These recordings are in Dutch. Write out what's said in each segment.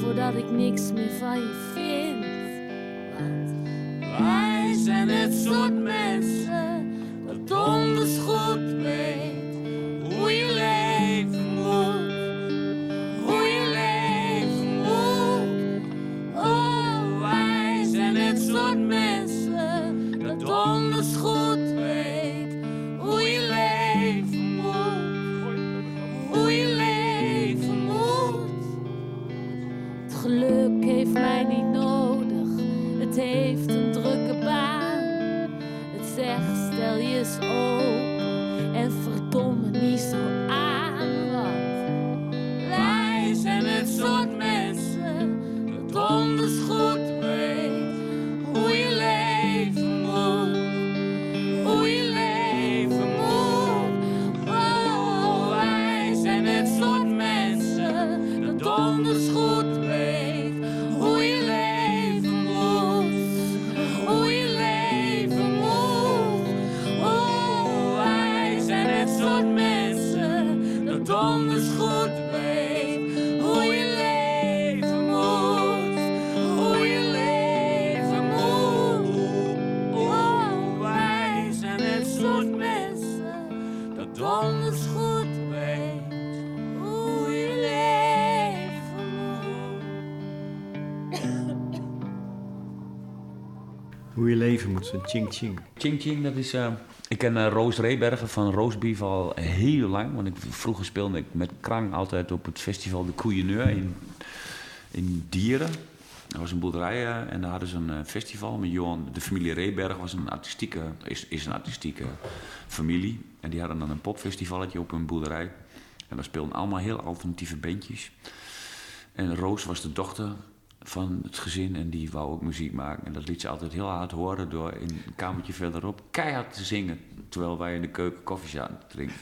Voordat ik niks meer van je vind. Wij zijn het soort mensen dat donders goed weet zo'n ching ching. Ching Ching, dat is... eh, ik ken eh, Roos Rebergen van Roosbeef al heel lang. Want ik, vroeger speelde ik met Krang altijd op het festival De Koeieneur in, in Dieren. Dat was een boerderij eh, en daar hadden ze een eh, festival Johan. De familie Reberg was een artistieke, is, is een artistieke familie. En die hadden dan een popfestivalletje op een boerderij. En daar speelden allemaal heel alternatieve bandjes. En Roos was de dochter van het gezin en die wou ook muziek maken. En dat liet ze altijd heel hard horen door in een kamertje verderop keihard te zingen. Terwijl wij in de keuken koffie zaten te drinken.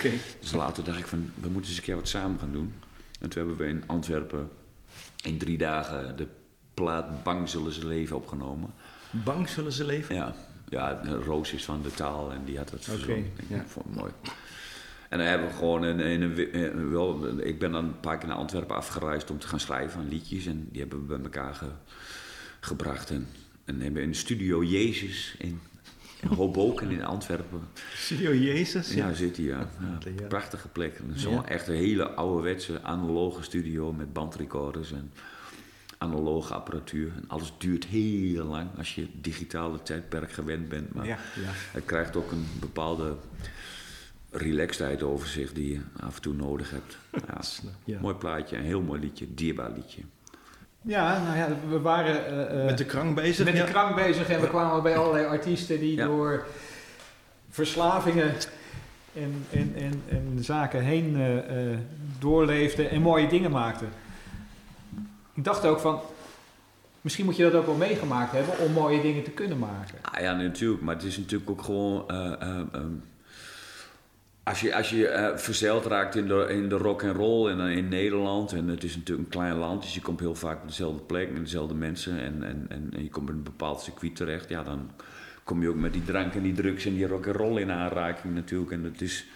Dus later dacht ik van, we moeten eens een keer wat samen gaan doen. En toen hebben we in Antwerpen in drie dagen de plaat Bang zullen ze leven opgenomen. Bang zullen ze leven? Ja, ja Roos is van de taal en die had het verzonnen. Ik ja. vond het mooi. En dan hebben we gewoon in, in een, wel, ik ben dan een paar keer naar Antwerpen afgereisd om te gaan schrijven aan liedjes. En die hebben we bij elkaar ge- gebracht. En, en hebben in de studio Jezus in, in Hoboken in Antwerpen. Studio Jezus? Ja, zit hij, ja. Prachtige plek. Zo'n Ja. echt een hele ouderwetse analoge studio met bandrecorders en analoge apparatuur. En alles duurt heel lang als je digitale tijdperk gewend bent. Maar het krijgt ook een bepaalde relaxedheid over zich die je af en toe nodig hebt. Ja. Ja. Mooi plaatje, een heel mooi liedje, dierbaar liedje. Ja, nou ja, we waren eh, eh, Met de krang bezig? met ja. de krang bezig en we kwamen bij allerlei artiesten die Ja. door verslavingen en, en, en, en zaken heen eh, eh, doorleefde en mooie dingen maakte. Ik dacht ook van, misschien moet je dat ook wel meegemaakt hebben om mooie dingen te kunnen maken. Ah, ja, natuurlijk. Maar het is natuurlijk ook gewoon... eh, eh, ehm, als je, als je eh, verzeild raakt in de, in de rock and roll en in Nederland... en het is natuurlijk een klein land, dus je komt heel vaak op dezelfde plek... met dezelfde mensen en, en, en, en je komt in een bepaald circuit terecht... ja, dan kom je ook met die drank en die drugs en die rock and roll in aanraking natuurlijk. En dat is...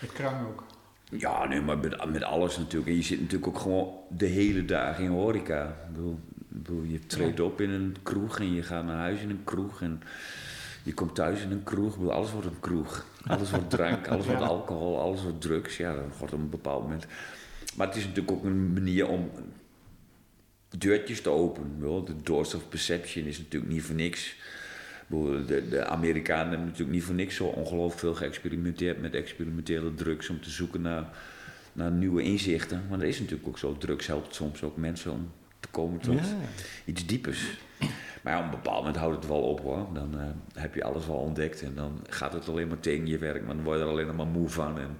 Met krang ook. Ja, nee, maar met, met alles natuurlijk. En je zit natuurlijk ook gewoon de hele dag in horeca. Ik bedoel, ik bedoel, je treedt op in een kroeg en je gaat naar huis in een kroeg. En je komt thuis in een kroeg. Alles wordt een kroeg. Alles wordt drank, alles wordt alcohol, alles wordt drugs. Ja, dat wordt op een bepaald moment. Maar het is natuurlijk ook een manier om deurtjes te openen. De doors of perception is natuurlijk niet voor niks. De, de Amerikanen hebben natuurlijk niet voor niks zo ongelooflijk veel geëxperimenteerd met experimentele drugs om te zoeken naar, naar nieuwe inzichten. Maar dat is natuurlijk ook zo. Drugs helpt soms ook mensen om te komen tot Ja. iets diepers. Maar op een bepaald moment houdt het wel op hoor. Dan eh, heb je alles wel ontdekt en dan gaat het alleen maar tegen je werk. Maar dan word je er alleen maar moe van en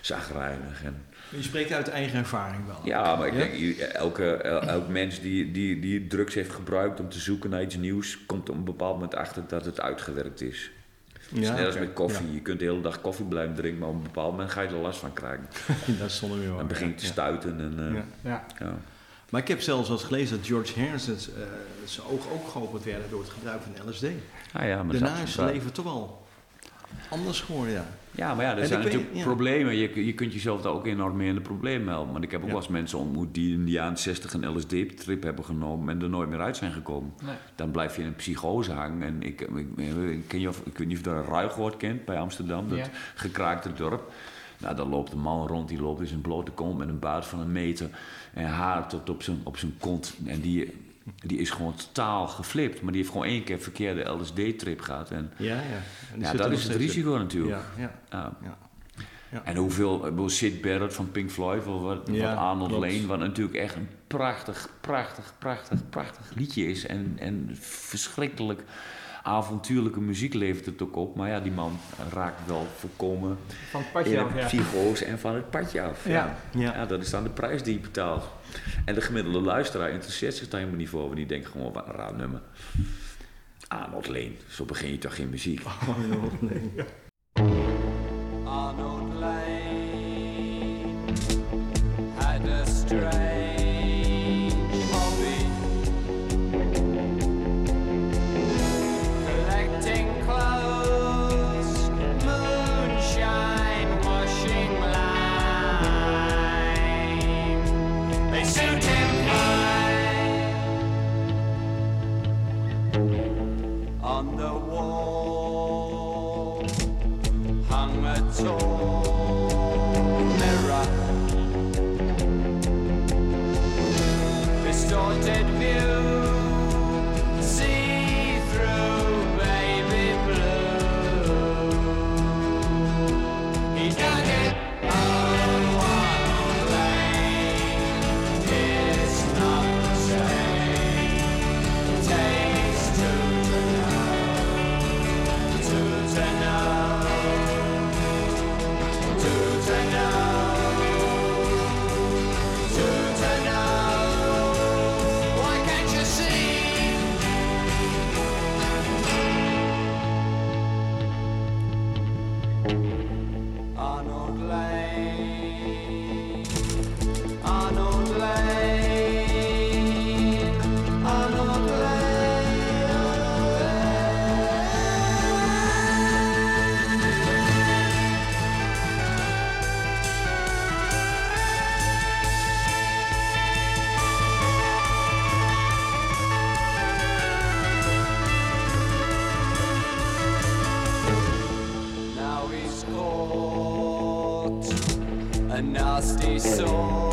zagrijnig. En, Je spreekt uit eigen ervaring wel. ja, maar ik Ja? denk, elke, el- elk mens die, die, die drugs heeft gebruikt om te zoeken naar iets nieuws, komt op een bepaald moment achter dat het uitgewerkt is. Ja, net als met koffie. Je kunt de hele dag koffie blijven drinken, maar op een bepaald moment ga je er last van krijgen. Dat is zonder meer. Dan begint te stuiten. En, eh, Ja. Ja. Maar ik heb zelfs wel eens gelezen dat George Harrison eh, zijn ogen ook geopend werden door het gebruik van LSD. Ah, ja, maar Daarna dat- is zijn leven toch wel anders geworden, ja. Ja, maar ja, er En zijn weet- natuurlijk ja. problemen. Je, je kunt jezelf daar ook enorm mee in de problemen helpen. Want ik heb ook Ja. wel eens mensen ontmoet die in de jaren 60 een LSD-trip hebben genomen en er nooit meer uit zijn gekomen. Nee. Dan blijf je in een psychose hangen. En ik, ik, ik, ken je of, ik weet niet of je daar een Ruigoord kent bij Amsterdam, dat Ja. gekraakte dorp. Nou, daar loopt een man rond, die loopt in zijn blote kont met een baard van een meter en haar tot op zijn, op zijn kont. En die, die is gewoon totaal geflipt, maar die heeft gewoon één keer verkeerde LSD-trip gehad. En Ja, ja. En ja, dat is het in. risico natuurlijk. Ja, ja. Ja. En hoeveel, Sid Barrett van Pink Floyd, of wat, wat Arnold klopt. Lane, wat natuurlijk echt een prachtig, prachtig, prachtig, prachtig liedje is. En, en verschrikkelijk avontuurlijke muziek levert het ook op. Maar ja, die man raakt wel volkomen Van het padje in af, ja. psychose en van het padje af. Ja. Ja. Ja, dat is dan de prijs die je betaalt. En de gemiddelde luisteraar interesseert zich daar helemaal niet voor. Want die denkt gewoon, wat een raar nummer. Arnold Lane, zo begin je toch geen muziek. Oh, joh, nee. Arnold dusty soul.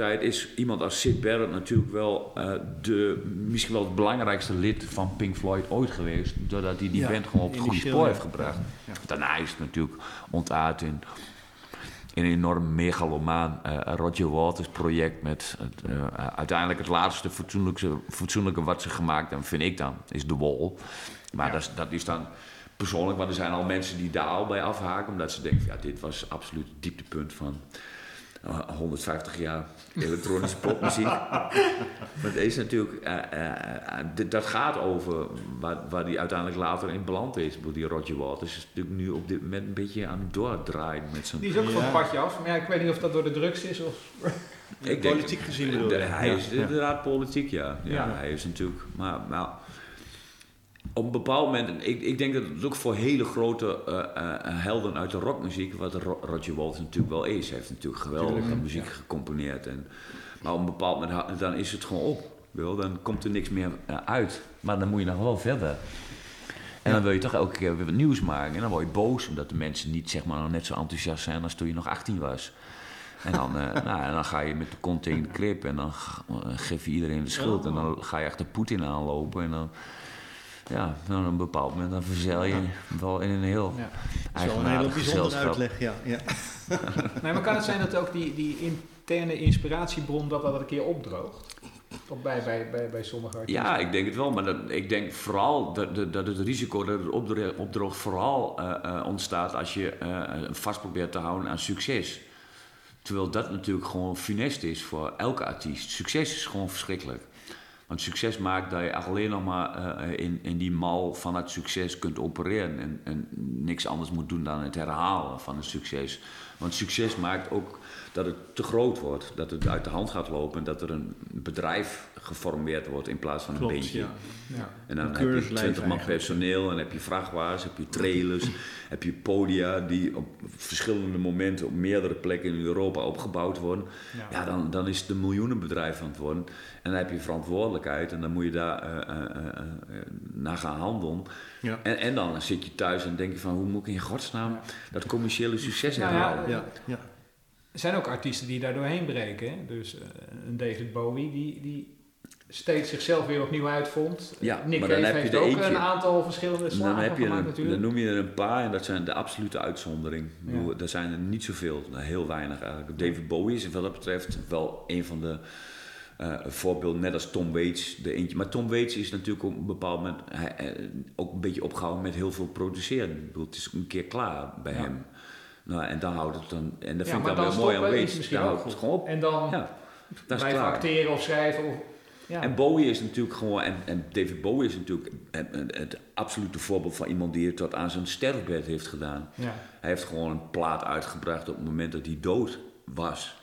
Tegelijkertijd is iemand als Sid Barrett natuurlijk wel eh, de, misschien wel het belangrijkste lid van Pink Floyd ooit geweest. Doordat hij die Ja, band gewoon op het goede spoor heeft gebracht. Ja. Daarna is het natuurlijk ontaard in, in een enorm megalomaan eh, Roger Waters project. Met het, eh, uiteindelijk het laatste fatsoenlijke, fatsoenlijke wat ze gemaakt hebben, vind ik dan, is The Wall. Maar dat, is, dat is dan persoonlijk, want er zijn al mensen die daar al bij afhaken. Omdat ze denken, ja, dit was absoluut het dieptepunt van 150 jaar elektronische popmuziek. maar deze natuurlijk, eh, eh, eh, dat gaat over waar, waar die uiteindelijk later in beland is. Die Roger Waters is natuurlijk nu op dit moment een beetje aan het doordraaien met zijn... Die is ook van het Ja. padje af. Maar ja, ik weet niet of dat door de drugs is of... Ik denk- Politiek gezien bedoel de-? Hij Ja, is ja. inderdaad politiek, ja. ja. Ja. Hij is natuurlijk... Maar, maar op een bepaald moment... Ik, ik denk dat het ook voor hele grote eh, eh, helden uit de rockmuziek... wat Ro- Roger Waters natuurlijk wel is. Hij heeft natuurlijk geweldige Tuurlijk, muziek gecomponeerd. En, maar op een bepaald moment dan is het gewoon op. Wel, dan komt er niks meer eh, uit. Maar dan moet je nog wel verder. En dan wil je toch elke keer weer wat nieuws maken. En dan word je boos omdat de mensen niet zeg maar, nog net zo enthousiast zijn als toen je nog 18 was. En dan, nou, en dan ga je met de kont tegen de klip en dan geef je iedereen de schuld. En dan ga je achter Poetin aanlopen. En dan, ja, dan op een bepaald moment dan verzeil je wel in een heel Ja. Dat is wel een hele bijzondere uitleg, ja. ja. Nee, maar kan het zijn dat ook die, die interne inspiratiebron dat dat een keer opdroogt? Of bij, bij, bij, bij sommige artiesten? Ja, ik denk het wel. Maar dat, ik denk vooral dat, dat, dat het risico dat het opdro- opdroog vooral eh, eh, ontstaat als je eh, vast probeert te houden aan succes. Terwijl dat natuurlijk gewoon funest is voor elke artiest. Succes is gewoon verschrikkelijk. Want succes maakt dat je alleen nog maar eh, in, in die mal van het succes kunt opereren. En, en niks anders moet doen dan het herhalen van het succes. Want succes maakt ook dat het te groot wordt. Dat het uit de hand gaat lopen. En dat er een bedrijf geformeerd wordt in plaats van een Klopt, beentje. ja. Ja. En dan heb je keurslijf 20 man personeel, en dan heb je vrachtwagens, heb je trailers, heb je podia die op verschillende momenten op meerdere plekken in Europa opgebouwd worden. Ja. Ja, dan, dan is het een miljoenenbedrijf aan het worden. En dan heb je verantwoordelijkheid en dan moet je daar eh, eh, eh, eh, naar gaan handelen. Ja. En, en dan zit je thuis en denk je van hoe moet ik in godsnaam dat commerciële succes ja, herhalen? Ja, ja. Er zijn ook artiesten die daar doorheen breken. Hè? Dus eh, een David Bowie die, die steeds zichzelf weer opnieuw uitvond. Ja, Nick maar dan Cave heb je heeft ook eentje. een aantal verschillende Dan, slagen heb je gemaakt een, natuurlijk. dan noem je er een paar en dat zijn de absolute uitzondering. Bedoel, Ja. Er zijn er niet zoveel, nou, heel weinig eigenlijk. David Bowie is wat dat betreft wel een van de eh voorbeelden, net als Tom Waits. De eentje. Maar Tom Waits is natuurlijk op een bepaald moment hij, eh, ook een beetje opgehouden met heel veel produceren. Ik bedoel, het is een keer klaar bij Ja. hem. Nou, en dan houdt het dan, en dat Ja, vind ik dan dan weer mooi aan Waits. Dan houdt het goed. gewoon op. En dan Ja, dat is blijven klaar. acteren of schrijven. Of, ja. En Bowie is natuurlijk gewoon, en, en David Bowie is natuurlijk het, absolute voorbeeld van iemand die het tot aan zijn sterfbed heeft gedaan. ja. Hij heeft gewoon een plaat uitgebracht op het moment dat hij dood was.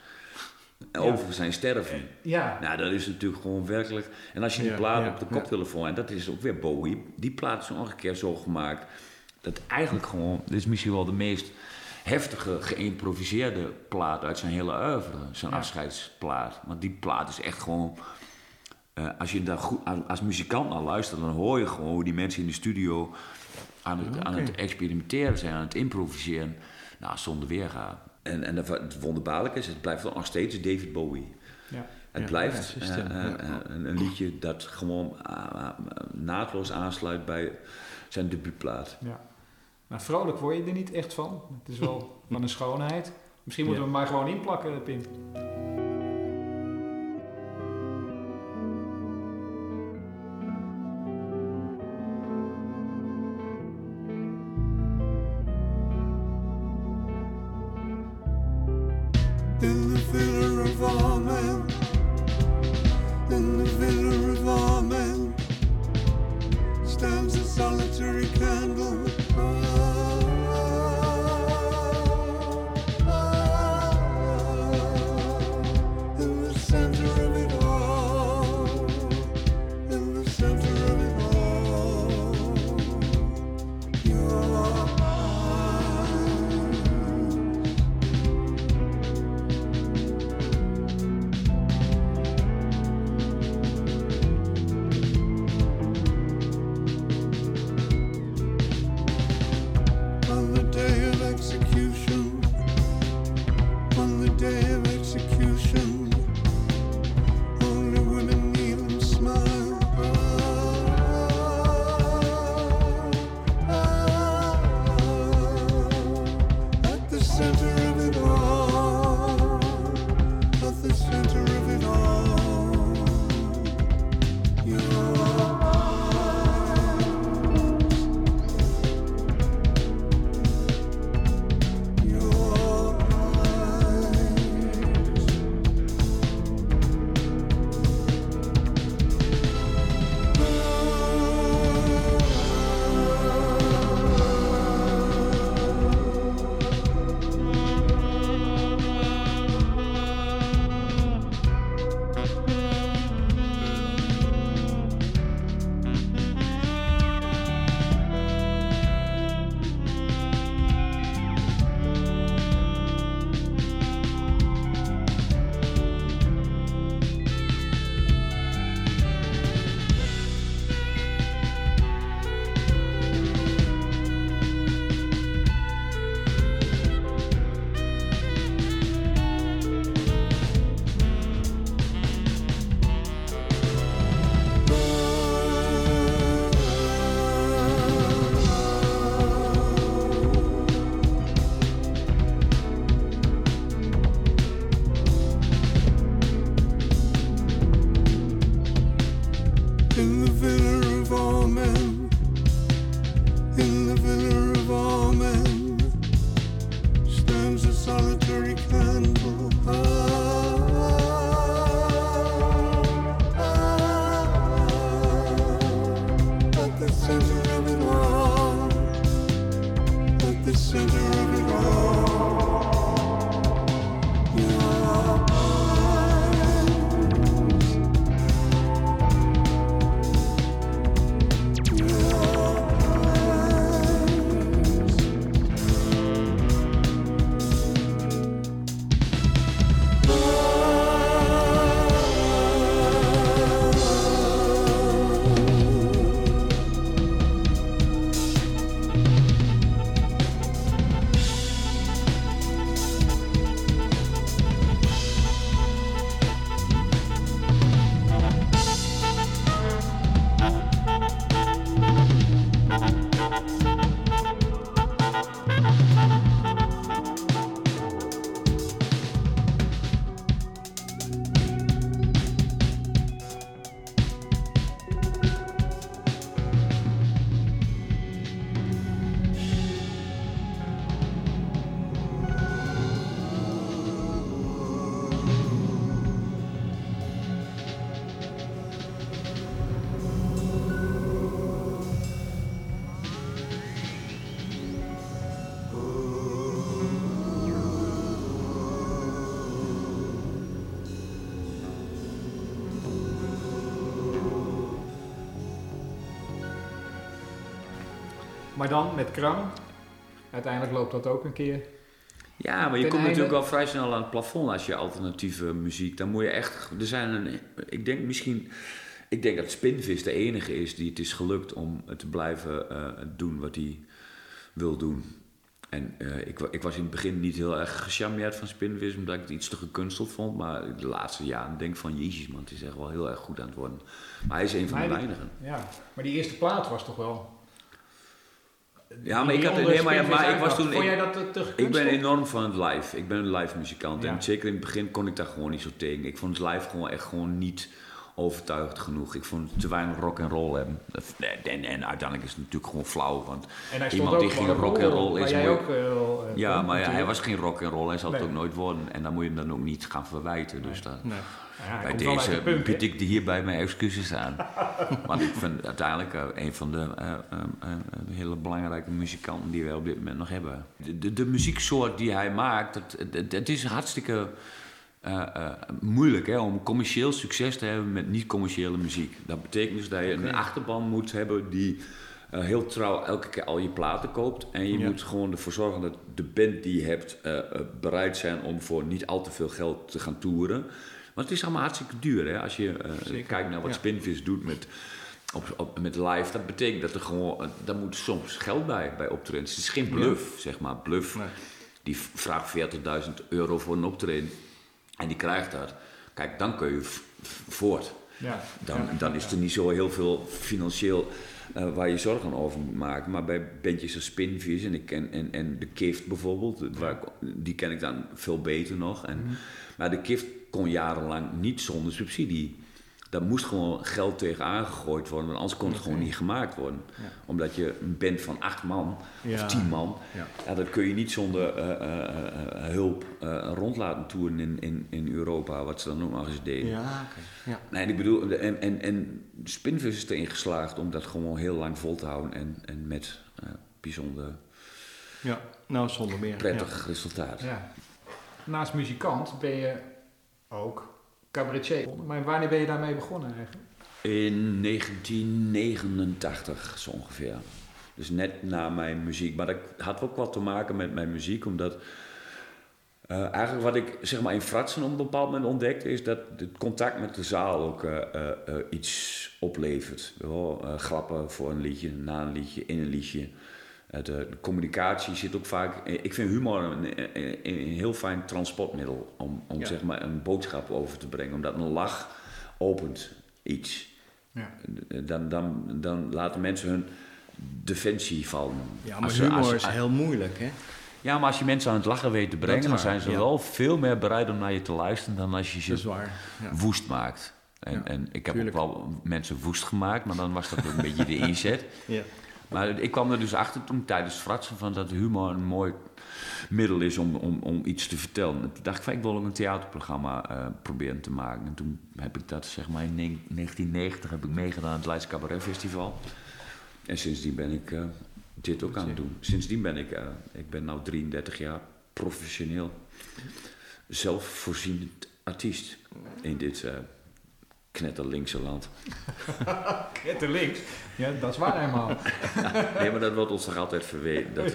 Ja. Over zijn sterven. ja. Nou, dat is natuurlijk gewoon werkelijk. En als je die plaat op de koptelefoon, en dat is ook weer Bowie, die plaat is nog een keer zo gemaakt. Dat eigenlijk gewoon, dit is misschien wel de meest heftige, geïmproviseerde plaat uit zijn hele oeuvre. Zijn afscheidsplaat. Want die plaat is echt gewoon. Eh, als je daar goed, als, als muzikant naar luistert, dan hoor je gewoon hoe die mensen in de studio aan het, aan het experimenteren zijn, aan het improviseren. Nou, zonder weerga. En, en het wonderbaarlijke is, het blijft nog steeds David Bowie. ja. Het Ja, blijft ja, eh, eh, een, een liedje dat gewoon naadloos aansluit bij zijn debuutplaat. Ja. Maar vrolijk word je er niet echt van. Het is wel van een schoonheid. Misschien moeten we hem maar gewoon inplakken, Pim. Stands a solitary Maar dan met krang. Uiteindelijk loopt dat ook een keer. Ja, maar je komt einde- natuurlijk al vrij snel aan het plafond als je alternatieve muziek. Dan moet je echt. Er zijn een. Ik denk misschien. Ik denk dat Spinvis de enige is die het is gelukt om te blijven eh, doen wat hij wil doen. En eh, ik, ik was in het begin niet heel erg gecharmeerd van Spinvis, omdat ik het iets te gekunsteld vond. Maar de laatste jaren denk ik van, jezus man, het is echt wel heel erg goed aan het worden. Maar hij is een van de die- weinigen. Ja, maar die eerste plaat was toch wel... Ja, maar ik had- nee, maar- ik was toen- Vond ik- jij dat te, te Ik ben enorm van het live. Ik ben een live muzikant. Ja. En zeker in het begin kon ik daar gewoon niet zo tegen. Ik vond het live gewoon echt gewoon niet overtuigd genoeg. Ik vond het te weinig rock and roll hebben. En, en uiteindelijk is het natuurlijk gewoon flauw. Want En iemand die geen rock and roll is, jij ook wel, eh, ja, maar ja, hij was geen rock and roll. Hij zal het Nee. ook nooit worden. En dan moet je hem dan ook niet gaan verwijten. Dus dat, Nee. Ja, bij deze de bied ik hierbij mijn excuses aan. Want ik vind uiteindelijk eh, een van de eh, eh, eh, hele belangrijke muzikanten die wij op dit moment nog hebben. De, de, de muzieksoort die hij maakt, het, het, het is hartstikke eh, eh, moeilijk hè, om commercieel succes te hebben met niet-commerciële muziek. Dat betekent dus dat je een achterban moet hebben die eh, heel trouw elke keer al je platen koopt. En je Ja. moet gewoon ervoor zorgen dat de band die je hebt bereid zijn om voor niet al te veel geld te gaan toeren. Want het is allemaal hartstikke duur. Hè? Als je kijkt naar wat ja. Spinvis doet met, op, op, met live, dat betekent dat er gewoon, daar moet soms geld bij, bij optredens. Het is geen bluff, zeg maar. Bluff, Nee. die vraagt 40.000 euro voor een optreden en die krijgt dat. Kijk, dan kun je voort. Ja. Dan, dan is er niet zo heel veel financieel eh, waar je zorgen over moet maken. Maar bij bandjes als Spinvis en, ik en, en de Kift bijvoorbeeld, waar ik- die ken ik dan veel beter nog. En, Mhm. Maar de Kift kon jarenlang niet zonder subsidie. Daar moest gewoon geld tegen aangegooid worden, want anders kon het gewoon niet gemaakt worden. Omdat je een band van acht man Ja. of tien man, Ja. ja, dat kun je niet zonder eh, eh, eh, hulp eh, rond laten toeren in, in, in Europa, wat ze dan ook nog eens deden. Ja, oké. Ja. Nee, ik bedoel, en, en, en Spinvis is erin geslaagd om dat gewoon heel lang vol te houden en, en met eh, bijzonder ja, nou zonder meer. prettig resultaat. Ja. Naast muzikant ben je ook cabaretier. Maar wanneer ben je daarmee begonnen eigenlijk? In 1989 zo ongeveer. Dus net na mijn muziek. Maar dat had ook wat te maken met mijn muziek, omdat eh, eigenlijk wat ik zeg maar in Fratsen op een bepaald moment ontdekte, is dat het contact met de zaal ook eh, eh, iets oplevert. Eh, grappen voor een liedje, na een liedje, in een liedje. Eh, de, de communicatie zit ook vaak. eh, Ik vind humor een, een, een heel fijn transportmiddel om, om Ja. zeg maar een boodschap over te brengen. Omdat een lach opent iets. Ja. Dan, dan, dan laten mensen hun defensie vallen. Ja, maar Als humor als- is heel moeilijk, hè? Ja, maar als je mensen aan het lachen weet te brengen, dan zijn ze ja. wel veel meer bereid om naar je te luisteren dan als je ze waar. Ja. woest maakt. En, en ik heb tuurlijk. ook wel mensen woest gemaakt, maar dan was dat ook een beetje de inzet. Ja. Maar ik kwam er dus achter toen tijdens fratsen van dat humor een mooi middel is om, om, om iets te vertellen. En toen dacht ik van ik wil ook een theaterprogramma eh, proberen te maken. En toen heb ik dat zeg maar in ne- 1990 heb ik meegedaan aan het Leids Cabaret Festival. En sindsdien ben ik eh, dit ook aan het doen. Sindsdien ben ik, eh, ik ben nu 33 jaar professioneel zelfvoorzienend artiest in dit knetterlinkse land. Net de links. Ja, dat is waar helemaal. Nee, maar dat wordt ons toch altijd verweten. Dat,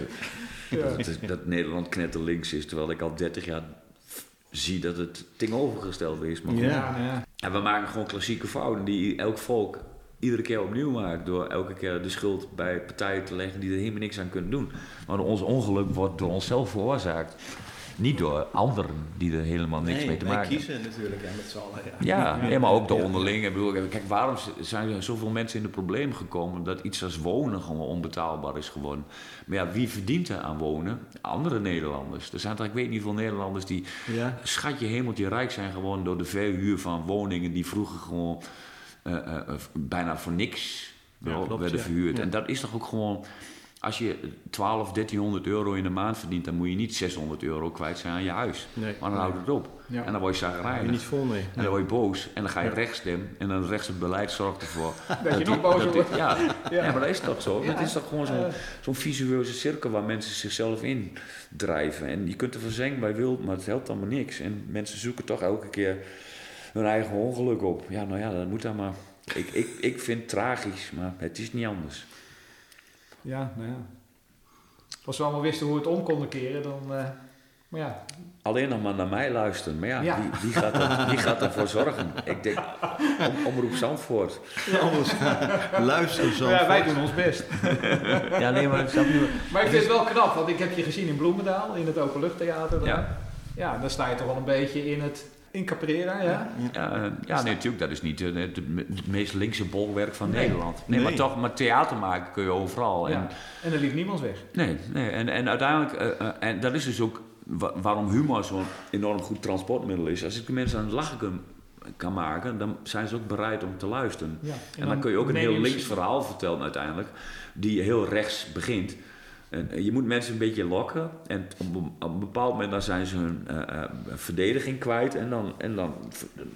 Ja. dat, dat Nederland knetterlinks is. Terwijl ik al 30 jaar zie dat het tegenovergestelde is. Maar. Ja. Ja. En we maken gewoon klassieke fouten die elk volk iedere keer opnieuw maakt. Door elke keer de schuld bij partijen te leggen die er helemaal niks aan kunnen doen. Maar ons ongeluk wordt door onszelf veroorzaakt. Niet door anderen die er helemaal niks nee, mee te maken hebben. kiezen natuurlijk ja, met z'n allen. Ja. Ja, maar ook de Ja. onderling. Ik bedoel, kijk, waarom zijn er zoveel mensen in de problemen gekomen dat iets als wonen gewoon onbetaalbaar is geworden? Maar ja, wie verdient er aan wonen? Andere Nederlanders. Er zijn toch, ik weet niet hoeveel Nederlanders die Ja. schatje hemeltje rijk zijn geworden door de verhuur van woningen die vroeger gewoon eh, eh, eh, bijna voor niks klopt, werden verhuurd. En dat is toch ook gewoon. Als je 12, 1300 euro in de maand verdient, dan moet je niet 600 euro kwijt zijn aan je huis. Nee. Maar dan houdt het op. Ja. En dan word je zagrijnig. niet vol mee. En dan word je boos en dan ga je rechts stemmen. En dan rechts het beleid zorgt ervoor. Dat je nog die- wordt. Ja. Ja. maar dat is toch zo. Het is toch gewoon zo'n zo'n visueuze cirkel waar mensen zichzelf in drijven. En je kunt er verzengd bij wild, maar het helpt allemaal niks. En mensen zoeken toch elke keer hun eigen ongeluk op. Ja, nou ja, dat moet dan maar. Ik, ik, ik vind het tragisch, maar het is niet anders. Ja, nou ja. Als we allemaal wisten hoe we het om konden keren, dan... eh, maar ja, Alleen nog maar naar mij luisteren. Maar ja, Ja. Wie, wie, gaat er, wie gaat ervoor zorgen? Ik denk, om, omroep Zandvoort. Anders luister zo. ja wij doen ons best. Ja, nee, maar snap je? Maar ik vind het wel knap, want ik heb je gezien in Bloemendaal, in het Openluchttheater. daar. Ja. ja, dan sta je toch wel een beetje in het in Caprera, ja? Ja, eh, ja nee, natuurlijk, dat is niet het, het meest linkse bolwerk van Nee. Nederland. Nee, Nee. maar toch, maar theater maken kun je overal. En, ja. En er liep niemand weg. Nee, nee. En, en uiteindelijk, eh, eh, en dat is dus ook wa- waarom humor zo'n enorm goed transportmiddel is. Als ik de mensen aan het lachen kan, kan maken, dan zijn ze ook bereid om te luisteren. Ja. En, dan, kun je ook een heel links verhaal vertellen uiteindelijk, die heel rechts begint. En eh, je moet mensen een beetje lokken en op een, bepaald moment dan zijn ze hun eh, eh, verdediging kwijt en dan, en dan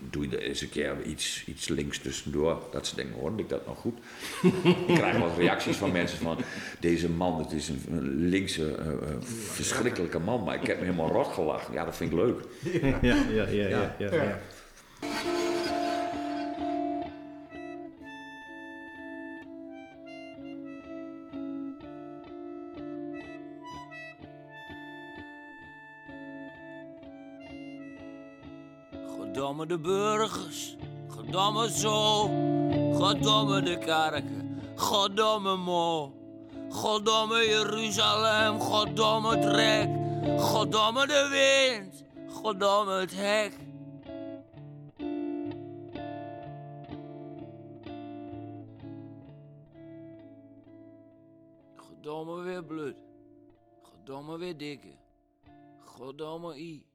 doe je er eens een keer iets, iets links tussendoor. Dat ze denken, hoorde ik dat nog goed? ik krijg wel reacties van mensen van, deze man, het is een, een linkse, eh, eh, verschrikkelijke man, maar ik heb me helemaal rot gelachen. Ja, dat vind ik leuk. Ja, ja, ja, ja. ja, ja, Ja. Godamme de burgers, godamme zo, godamme de kerken, godamme mo, godamme Jeruzalem, godamme het rek, godamme de wind, godamme het hek. Godamme weer bloed, godamme weer dikke, godamme i,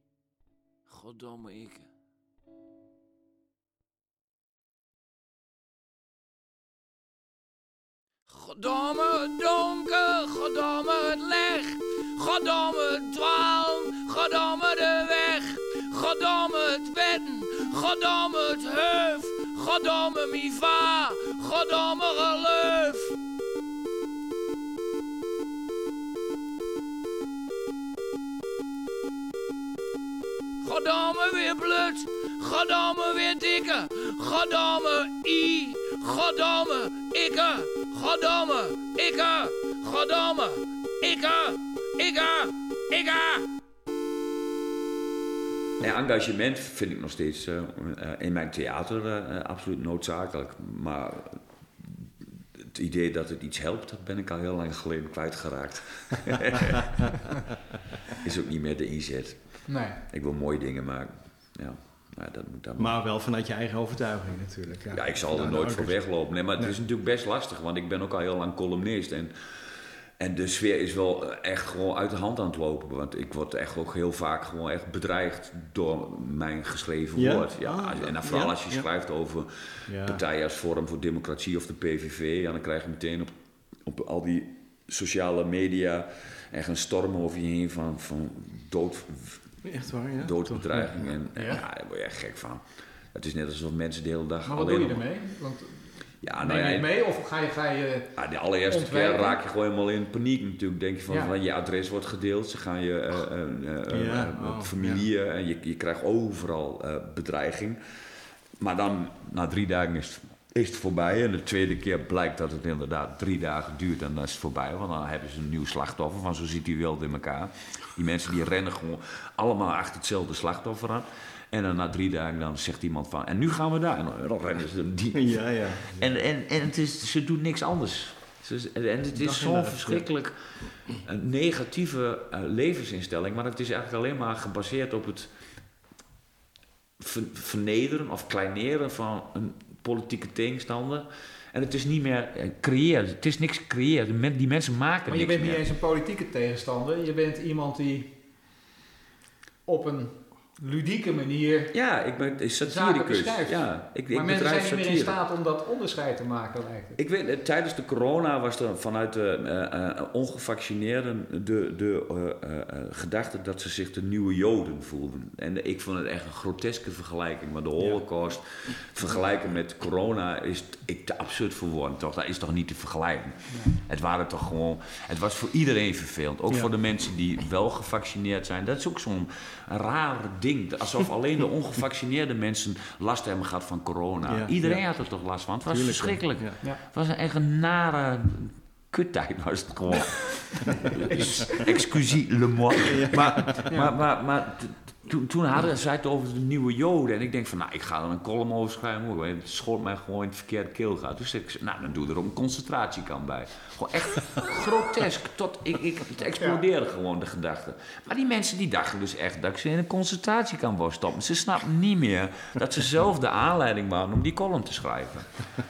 godamme ikke. Godamme donker, godamme het licht. Godamme dwaalm, godamme de weg. Godamme het wetten, godamme het heuf. Godamme mi va, godamme geloof. Godamme weer bloed, godamme weer dikke. Godamme i, godamme ikke. Godamme, ikke, godamme, ikke, ikke, ikke. Ja, engagement vind ik nog steeds eh, eh, in mijn theater eh, eh, absoluut noodzakelijk. Maar het idee dat het iets helpt, dat ben ik al heel lang geleden kwijtgeraakt. is ook niet meer de inzet. Nee. Ik wil mooie dingen maken. Ja, dat dan. Maar wel vanuit je eigen overtuiging natuurlijk. ja, ik zal er Nou, nooit nou, voor weglopen. Nee, maar het is natuurlijk best lastig, want ik ben ook al heel lang columnist. En, en de sfeer is wel echt gewoon uit de hand aan het lopen. Want ik word echt ook heel vaak gewoon echt bedreigd door mijn geschreven Ja? woord. Ja, Ah, en dan vooral ja, als je ja. schrijft over Ja. partijen als Forum voor Democratie of de PVV. En dan krijg je meteen op, op al die sociale media echt een storm over je heen van, van dood, Echt waar, ja? doodbedreigingen. En, en Ja? daar word je echt gek van. Het is net alsof mensen de hele dag Maar wat doe je ermee? Want Ja, neem nou je ja, het mee of ga je... Ga je ja, de allereerste Ontwijken? keer raak je gewoon helemaal in paniek natuurlijk. Denk je van, Ja. van je adres wordt gedeeld, ze gaan je Ja, oh, familie en je, je krijgt overal bedreiging. Maar dan, na drie dagen is, is het voorbij. En de tweede keer blijkt dat het inderdaad drie dagen duurt en dan is het voorbij. Want dan hebben ze een nieuw slachtoffer, van zo ziet die wereld in elkaar. Die mensen die rennen gewoon allemaal achter hetzelfde slachtoffer aan. En dan na drie dagen dan zegt iemand van, en nu gaan we daar. En dan, rennen ze die, Ja, ja. en, en, en het is, ze doen niks anders. En het is zo'n verschrikkelijk eh, negatieve eh, levensinstelling, maar het is eigenlijk alleen maar gebaseerd op het ver- vernederen of kleineren van een politieke tegenstander. En het is niet meer eh, creëren, het is niks creëren. Die mensen maken Maar je bent niet meer. eens een politieke tegenstander. Je bent iemand die op een ludieke manier... Ja, ik ben satiricus. Ja, ik, ik maar mensen bedrijf zijn niet meer in staat om dat onderscheid te maken, lijkt het. Ik weet, eh, tijdens de corona was er vanuit de eh, eh, ongevaccineerden de, de gedachte dat ze zich de nieuwe Joden voelden. En ik vond het echt een groteske vergelijking. Maar de Holocaust vergelijken met corona is ik te absurd voor woorden. Toch? Dat is toch niet te vergelijken? Het waren toch gewoon. Het was voor iedereen vervelend. Ook Ja. voor de mensen die wel gevaccineerd zijn. Dat is ook zo'n raar ding. Alsof alleen de ongevaccineerde mensen last hebben gehad van corona. Ja, Iedereen ja. had er toch last van. Het was Tuurlijk, verschrikkelijk. Het was een echt een nare kuttijd was het gewoon. Excusie le moi. Maar, maar, maar, maar toen, toen hadden zij het over de nieuwe Joden. En ik denk van, nou, ik ga er een column over schrijven. hoor. Het schoot mij gewoon in het verkeerde keel gaat. Dus ik zei, nou, dan doe er ook een concentratiekamp bij. Gewoon echt grotesk. Tot ik, ik, het explodeerde gewoon, de gedachte. Maar die mensen die dachten dus echt dat ik ze in een concentratiekamp wou stoppen. Ze snapten niet meer dat ze zelf de aanleiding waren om die column te schrijven.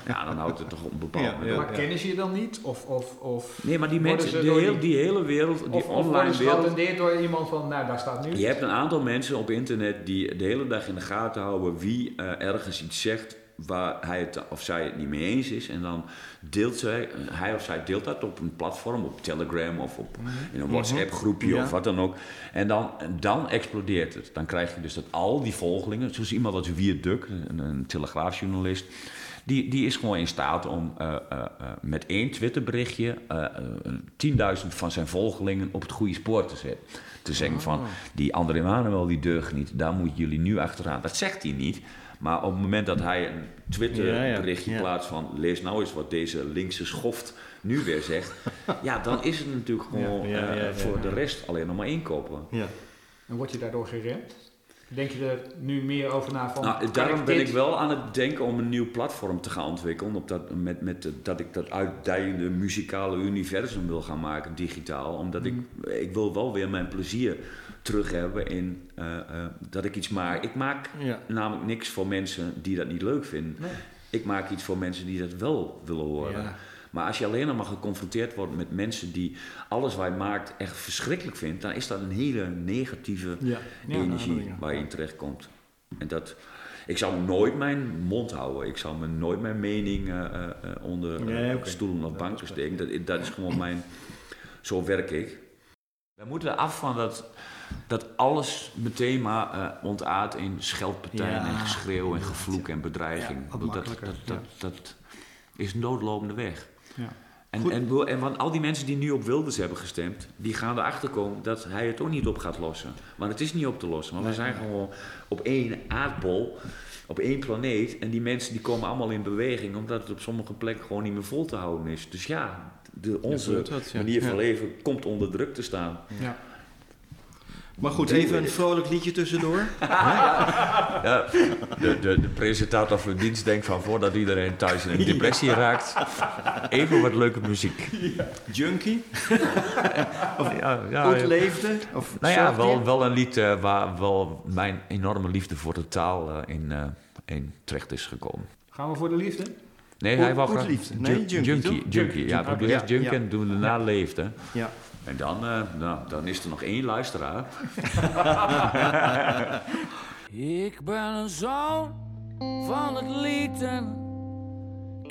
Ja, dan houdt het toch op een bepaald Ja. Maar kennen ze je dan niet? Of, of, of, Nee, maar die mensen, ze die, heel, die- die hele wereld, die of, of online worden ze wereld... door iemand van, nou daar staat nu. Je hebt een aantal mensen op internet die de hele dag in de gaten houden wie eh, ergens iets zegt waar hij het of zij het niet mee eens is. En dan deelt zij, hij of zij deelt dat op een platform, op Telegram of op, in een WhatsApp groepje Ja. of wat dan ook. En dan, dan explodeert het. Dan krijg je dus dat al die volgelingen, zoals iemand als Wiert Duk, een, een telegraafjournalist, die, die is gewoon in staat om eh, eh, eh, met één Twitterberichtje eh, eh, 10.000 van zijn volgelingen op het goede spoor te zetten. Te zeggen van, die André Manuel die deugt niet, daar moeten jullie nu achteraan. Dat zegt hij niet. Maar op het moment dat hij een Twitter-berichtje Ja, ja, ja. plaatst van... lees nou eens wat deze linkse schoft nu weer zegt... ja, dan is het natuurlijk gewoon Ja, ja, eh, ja, ja. voor de rest alleen nog maar inkopen. Ja. En word je daardoor geremd? Denk je er nu meer over na van... Nou, daarom ben dit? ik wel aan het denken om een nieuw platform te gaan ontwikkelen. Op dat, met, met, dat ik dat uitdijende muzikale universum wil gaan maken, digitaal. Omdat ik, ik wil wel weer mijn plezier terug hebben in eh, eh, dat ik iets maak. Ik maak Ja. namelijk niks voor mensen die dat niet leuk vinden. Nee. Ik maak iets voor mensen die dat wel willen horen. Ja. Maar als je alleen maar geconfronteerd wordt met mensen die alles wat je maakt echt verschrikkelijk vindt, dan is dat een hele negatieve Ja. Ja, energie nou, waar je in terechtkomt. En dat, ik zou nooit mijn mond houden. Ik zou me nooit mijn mening eh, eh, eh, onder Nee, stoelen of banken steken. Dat, dat is gewoon mijn. Zo werk ik. We moeten af van dat, dat alles meteen maar ontaardt in scheldpartijen Ja, en geschreeuw en gevloek en bedreiging. Ja, dat, dat, dat, dat, is een doodlopende weg. Ja. En, en, en want al die mensen die nu op Wilders hebben gestemd, die gaan erachter komen dat hij het ook niet op gaat lossen. Maar het is niet op te lossen, want we zijn gewoon op één aardbol, op één planeet. En die mensen die komen allemaal in beweging, omdat het op sommige plekken gewoon niet meer vol te houden is. Dus ja, de, onze gebeurt dat, ja. manier van Ja. leven komt onder druk te staan. Ja. Maar goed, even een vrolijk liedje tussendoor. Ja, de, de, de presentator van dienst denkt van voordat iedereen thuis in een depressie raakt, even wat leuke muziek. Junkie, Ja, ja, goed leefde. Of Nou ja, wel, wel een lied eh, waar wel mijn enorme liefde voor de taal eh, in, eh, in terecht is gekomen. Gaan we voor de liefde? Nee, Goed- hij wou goed graag- liefde. Nee, Jun- junkie, junkie, junkie. Ja, we doen eerst junkie en doen we daarna leefde. Ja. En dan, eh, nou, dan is er nog één luisteraar. Ik ben een zoon van het lied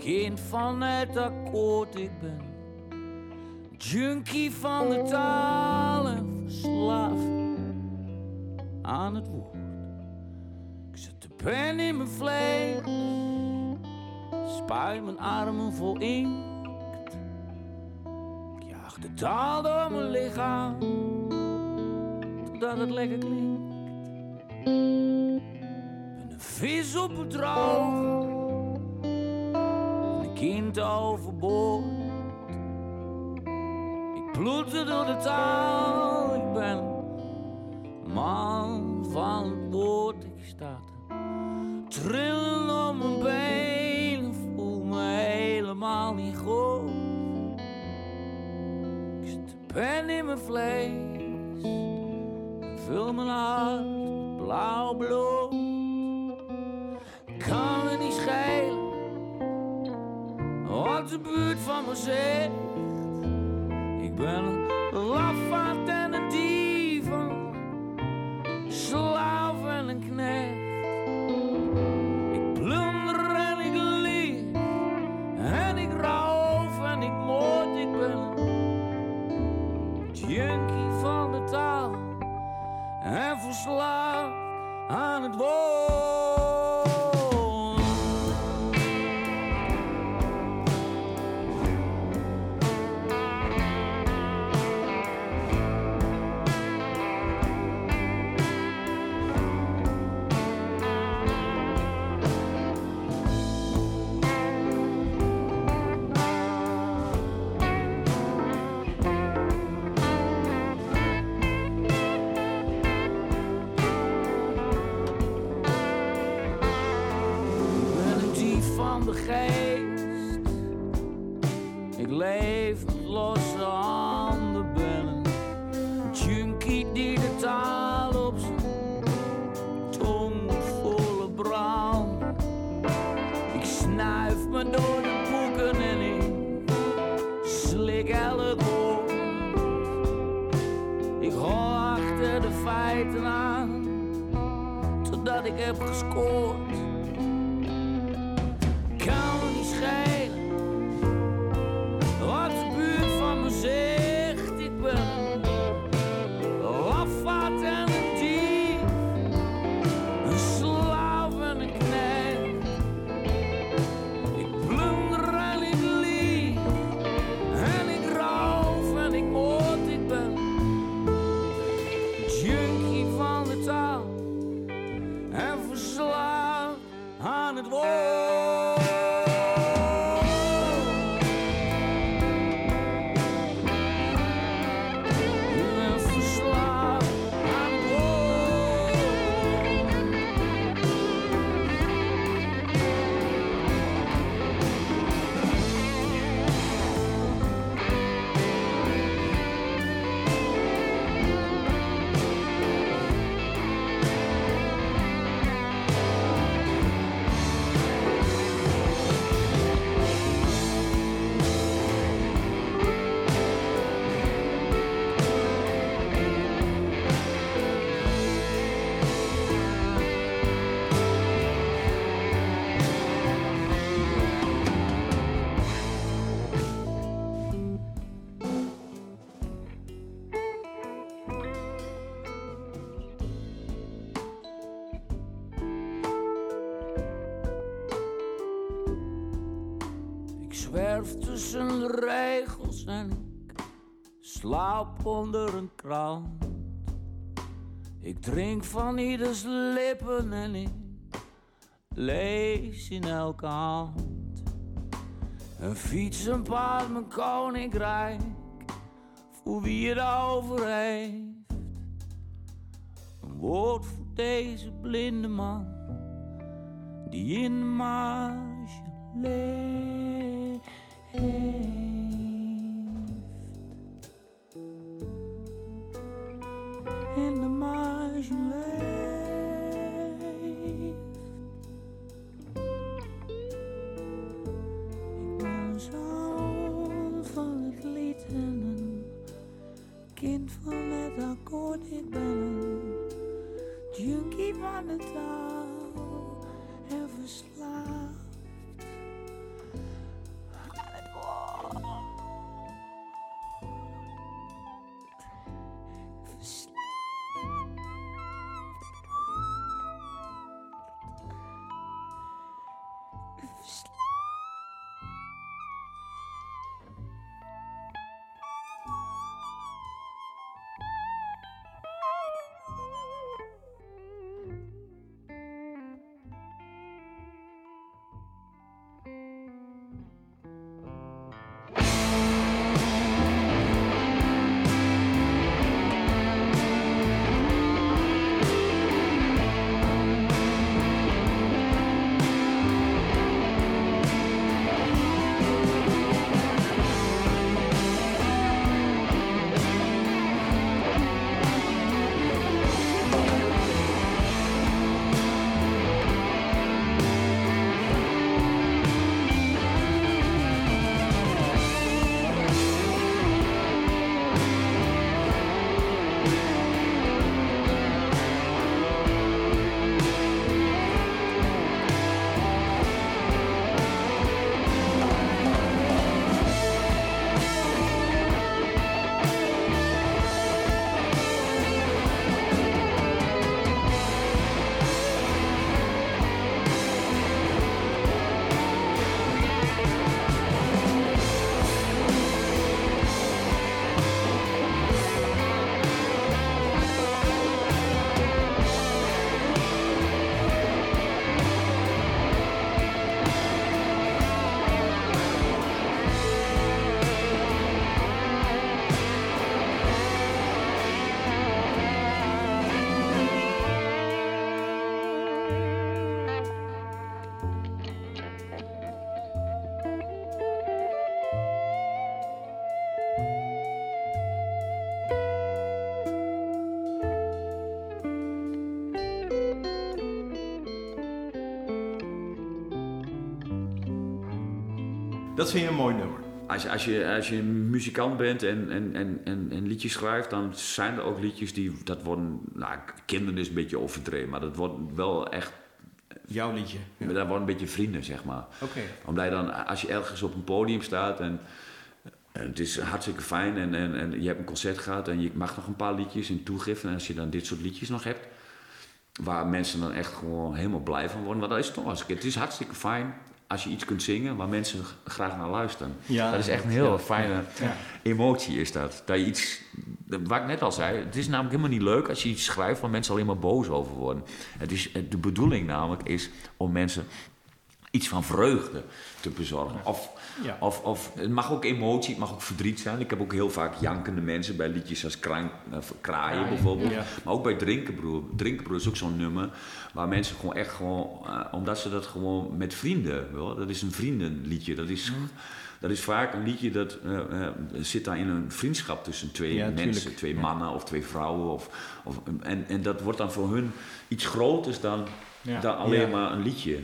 kind van het akkoord. Ik ben junkie van de taal en verslaafd aan het woord. Ik zet de pen in mijn vlees, spuit mijn armen vol inkt. De taal door mijn lichaam, totdat het lekker klinkt. Een vis op het een kind overboord. Ik ploeter door de taal. Ik ben man van het woord. Ik sta te trillen pen in mijn vlees. Vul mijn hart met blauw bloed. Kan het niet schelen wat de buurt van me zegt. Ik ben een lafaard en een dief, slaaf en een knecht. Junkie van de taal en verslaafd aan het woord. Tussen regels en ik slaap onder een krant. Ik drink van ieders lippen en ik lees in elke hand. Een fiets, een paard, mijn koninkrijk, voor wie het over heeft. Een woord voor deze blinde man, die in de marge leeft. In de leeft. Ik een zoon van het lied en een Verslaafd. Dat vind je een mooi nummer. als, je- als, je, als je een muzikant bent en, en, en, en, en liedjes schrijft, dan zijn er ook liedjes die, dat worden, nou, kinderen is een beetje overdreven, maar dat wordt wel echt, Jouw liedje. Ja. dat worden een beetje vrienden, zeg maar. Oké. Omdat je dan, als je ergens op een podium staat en, en het is hartstikke fijn en, en, en je hebt een concert gehad en je mag nog een paar liedjes in toegift. En als je dan dit soort liedjes nog hebt, waar mensen dan echt gewoon helemaal blij van worden. Want dat is toch als het is hartstikke fijn als je iets kunt zingen waar mensen graag naar luisteren. Ja, dat is echt een heel ja. fijne Ja. emotie is dat. Dat je iets, wat ik net al zei, het is namelijk helemaal niet leuk als je iets schrijft waar mensen alleen maar boos over worden. Het is, de bedoeling namelijk is om mensen iets van vreugde te bezorgen. Of, Ja. of, of het mag ook emotie, het mag ook verdriet zijn. Ik heb ook heel vaak jankende mensen bij liedjes als krank, eh, kraaien bijvoorbeeld. ja. Maar ook bij Drinkenbroer. Drinkenbroer is ook zo'n nummer waar mensen gewoon echt gewoon, eh, omdat ze dat gewoon met vrienden, dat is een vriendenliedje. Dat is, dat is vaak een liedje dat eh, zit daar in een vriendschap tussen twee Ja, mensen, tuurlijk. twee mannen of twee vrouwen. Of, of, en, en dat wordt dan voor hun iets groters dan, dan alleen maar een liedje.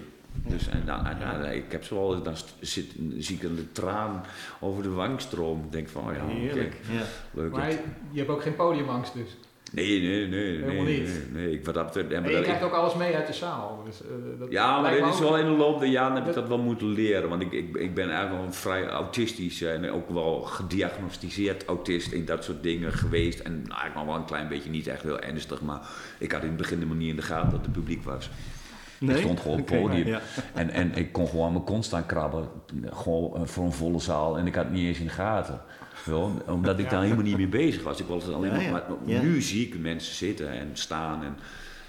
Dus, en dan, en dan- ik heb zoal, dan st- zit, zie ik een traan over de wang stromen. Ik denk van, oh ja, Heerlijk. Ja. leuk. Maar dat- je hebt ook geen podiumangst dus. Nee, nee, nee. Helemaal nee, niet. Nee, nee, ik, wat dat En maar je dat- krijgt ook alles mee uit de zaal. Dus, eh, dat ja, maar dit is wel in de loop der jaren heb ik Dat- dat wel moeten leren. Want ik, ik, ik ben eigenlijk wel een vrij autistisch en ook wel gediagnosticeerd autist in dat soort dingen geweest. En nou, eigenlijk nog wel een klein beetje niet echt heel ernstig, maar ik had in het begin helemaal niet in de gaten dat het publiek was. Nee? Ik stond gewoon op het podium. ja. En, en ik kon gewoon aan mijn kont staan krabben. Gewoon eh, voor een volle zaal. En ik had het niet eens in de gaten. Wel, omdat ik Ja. daar helemaal niet mee bezig was. Ik was alleen Ja, maar, maar nu zie ik mensen zitten en staan. En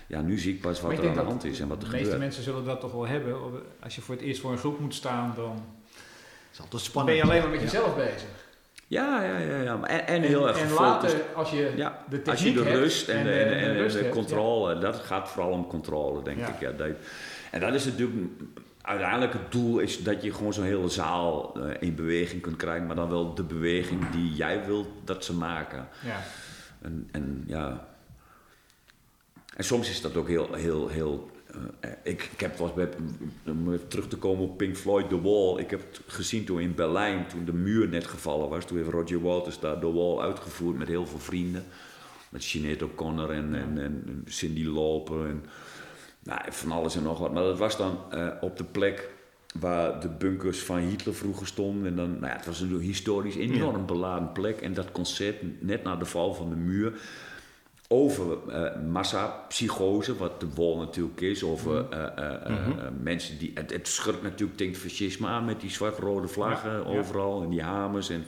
ja, nu zie ik pas wat ik er aan de hand is en wat er De meeste gebeurt. mensen zullen dat toch wel hebben. Als je voor het eerst voor een groep moet staan, dan is altijd ben spannend. je alleen maar met jezelf bezig. Ja, ja, ja. En, en heel erg en gefocust. later, als je Ja, de als je techniek de hebt rust en, de, de- en, de- de en de, hebt, controle, dat gaat vooral om controle, denk Ja. ik. Ja, dat, en dat is natuurlijk, uiteindelijk het doel is dat je gewoon zo'n hele zaal eh, in beweging kunt krijgen, maar dan wel de beweging die jij wilt dat ze maken. Ja. En, en ja. En soms is dat ook heel, heel, heel. Eh, ik, ik heb was bij, om terug te komen op Pink Floyd, The Wall. Ik heb het gezien toen in Berlijn, toen de muur net gevallen was. Toen heeft Roger Waters daar The Wall uitgevoerd met heel veel vrienden. Met Sinead O'Connor en, en, en Cindy Lauper en nou, van alles en nog wat. Maar dat was dan eh, op de plek waar de bunkers van Hitler vroeger stonden. En dan, nou ja, het was een historisch enorm beladen plek. En dat concert, net na de val van de muur, over eh massapsychose, wat de wol natuurlijk is, over eh, eh, eh, eh, mensen die. Het, het schurkt natuurlijk tegen het fascisme aan met die zwart-rode vlaggen Ja, ja. overal en die hamers. En,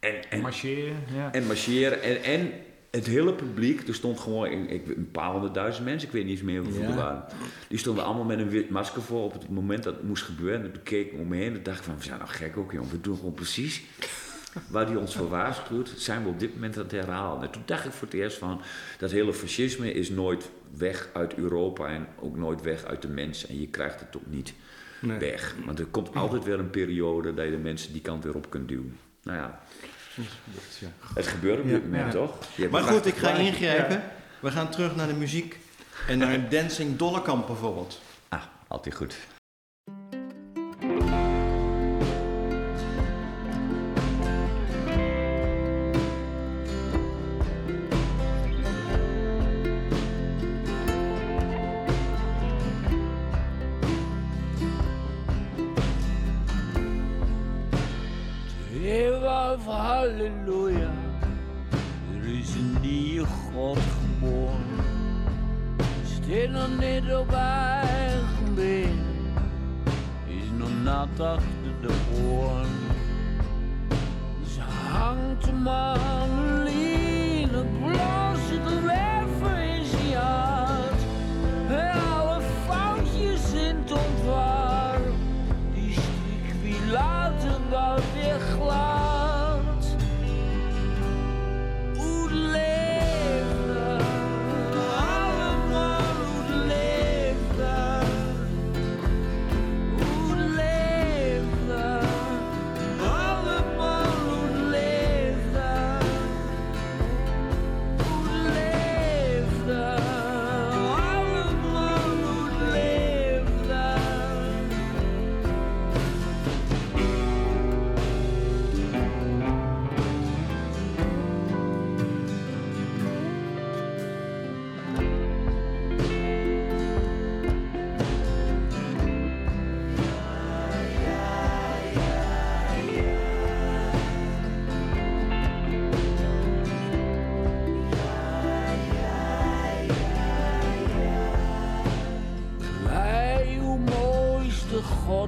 en, en, Marcheren, ja. en marcheren. En, en het hele publiek, er stond gewoon ik, ik, een paar honderdduizend mensen, ik weet niet eens meer hoeveel er waren. Die stonden allemaal met een wit masker voor op het moment dat het moest gebeuren. En toen keek ik om me heen en dacht ik van, we zijn nou gek ook joh. We doen gewoon precies waar die ons voor waarschuwt, zijn we op dit moment aan het herhalen. En toen dacht ik voor het eerst van, dat hele fascisme is nooit weg uit Europa en ook nooit weg uit de mens. En je krijgt het ook niet Nee. weg. Want er komt altijd weer een periode dat je de mensen die kant weer op kunt duwen. Nou ja, het gebeurt op dit moment Ja. toch? Je hebt Maar goed, ik ga ingrijpen. We gaan terug naar de muziek. En naar Dancing Dollekamp bijvoorbeeld. Ah, altijd goed.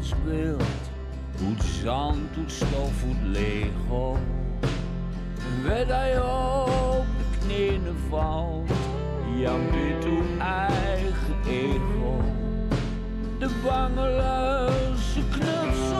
Speelt. Doet zand, doet stof, doet Lego. Weet hij op de knieën valt. Ja, met uw eigen ego. De bangeloze knutsel